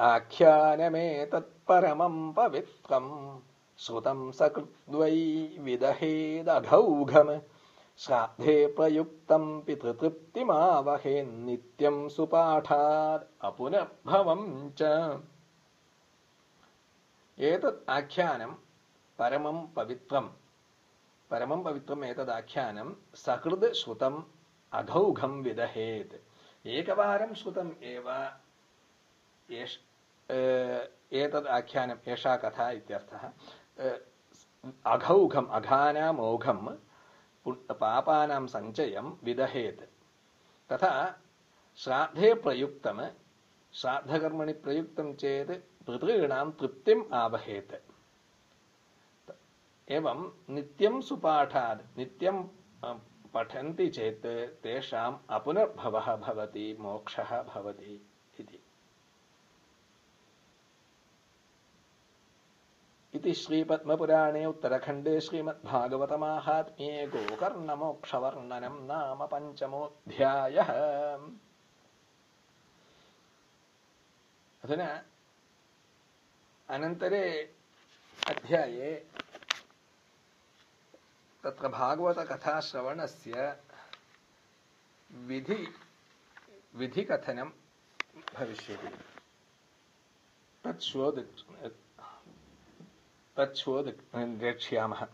आख्यानमेतत्परमम् पवित्रम् श्रुतम् सकृद्वै विदहेदघौघम् श्राद्धे प्रयुक्तम् पितृतृप्तिमावहेन्नित्यम् सुपाठात् अपुनर्भवम् च। एतत् आख्यानम् परमम् पवित्रम् परमम् पवित्रम् एतदाख्यानम् सकृद् श्रुतम् अघौघम् विदहेत्। एकवारं श्रुतम् एव एतद् आख्यानम् एषा कथा इत्यर्थः अघौघम् अघानाम् पापानां सञ्चयं विदहेत्। तथा श्राद्धे प्रयुक्तम्, श्राद्धकर्मणि प्रयुक्तं चेत् पितॄणां तृप्तिम् आवहेत्। एवं नित्यं सुपाठात् नित्यं पठन्ति चेत् तेषाम् अपुनर्भवः भवति, मोक्षः भवति इति। इति श्रीपद्मपुराणे उत्तरखण्डे श्रीमद्भागवतमाहात्म्ये गोकर्णमोक्षवर्णनं नाम पञ्चमोऽध्यायः। अधुना अनन्तरे अध्याये तत्र भागवतकथाश्रवणस्य विधि विधिकथनं भविष्यति। तत् शोध तच्छोदक्ष्यामः